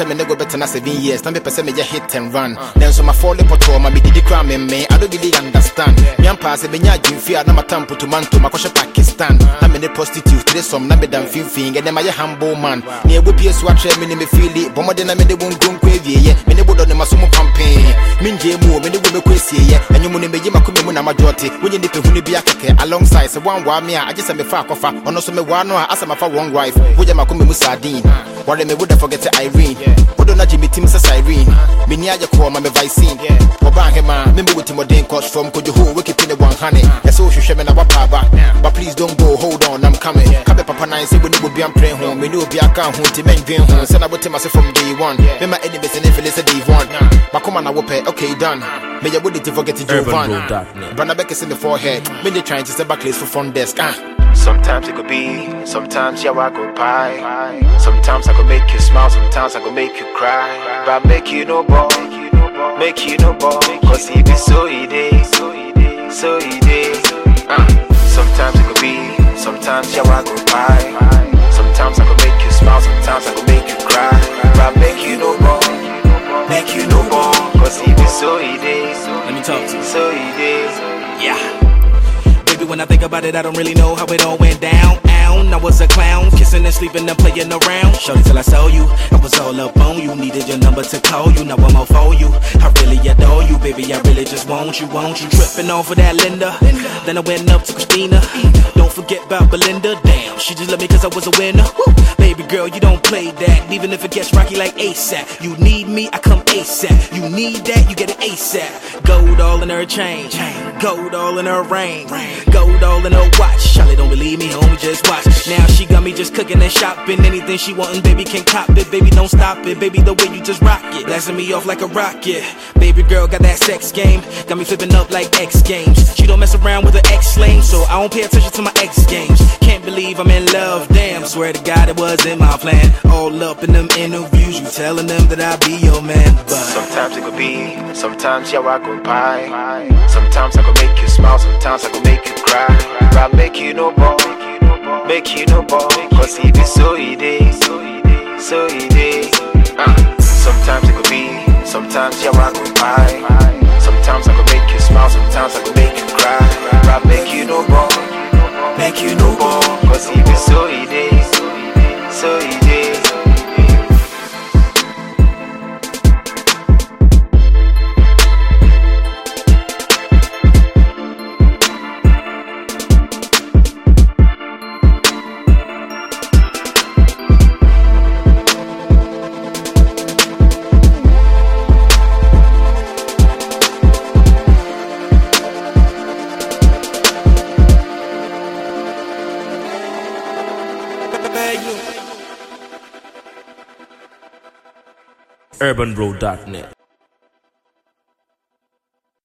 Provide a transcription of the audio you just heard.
sɛ me ne go bɛtena seven years. Na mepɛ sɛ meyɛ hit and run. Then so nanso mafɔle pɔtɔɔ ma medidi kora memme I don't really understand. Meampaa sɛ menya adwemfie a na matampo tomanto makɔhyɛ pakistan. Na me ne prostitute tire sɔm na meda mfimfin ɛnɛ mayɛ humble man. Ne ɛbɔ pie atrɛ me ne me bɔ mmɔden na mede wo nkonko awieyɛ me ne bodɔ ne maso mu pampee mengye mu o me ne wo mɛkɔ asieɛ ɛnwom no meyi makoma mu na madwɔte wonye nipa hunu bi akɛkɛ alongside sɛ woanwaa me a agye sɛ mefa akɔfa ɔno so mewaa no a asɛ mafa wrong wife. Woyɛ makoma mu sardine. Mm. Wɔre me woda forget Irene wodɔ no agye me tim sɛ Cyrene menni ayɛ kɔɔ ma me vicine wɔba ahema memɛ wo timɔden cause from kodwoho wokepi ne 100 ɛsɛ wohwehwɛ me na woapa aba but please don't go hold on I'm coming. Kabe papa nan sɛ wone bobi ampere ho me ne obi aka ho nti mɛndwen ho sɛ na wotem ase from day one. Mema enemies ne fele sɛ day one. Makoma na wopɛ okay done. Meyɛ wode to forget Jovan. UrbanRoad.net. Brana Beck is in the forehead. Mm. Me they trying to say back for front desk ah Sometimes it could be, sometimes yeah, I go pie. Sometimes I could make you smile, sometimes I could make you cry. But make you no ball, make you no ball. Cause he be so day, so day. Uh, sometimes it could be, sometimes yeah, I go pie. Sometimes I could make you smile, sometimes I could make you cry. But make you no ball, make you no ball. Cause he be so he day, Let me talk to you. so day. Yeah. When I think about it, I don't really know how it all went down. Ow, I was a clown, kissing and sleeping and playing around. Shorty till I saw you, I was all up on you. Needed your number to call you, now I'm all for you. I really baby, I really just want you, want you. Tripping off of that Linda, then I went up to Christina. Don't forget about Belinda, damn, she just loved me cause I was a winner. Baby girl, you don't play that, even if it gets rocky like ASAP. You need me, I come ASAP. You need that, you get it ASAP. Gold all in her chain, gold all in her ring, gold all in her watch. Charlotte don't believe me, homie, just watch. Now she me just cooking and shopping. Anything she wantin', baby, can't cop it. Baby, don't stop it. Baby, the way you just rock it, blasting me off like a rocket. Baby girl got that sex game, got me flipping up like X Games. She don't mess around with her ex lame, so I don't pay attention to my ex games. Can't believe I'm in love, damn. Swear to God it wasn't my plan. All up in them interviews, you telling them that I be your man, but. Sometimes it could be, sometimes yeah, I go pie. Sometimes I could make you smile, sometimes I could make you cry. Make you no ball. Cause he be so day, so day. Uh, sometimes it could be, sometimes yeah, I go pie. UrbanRoad.net.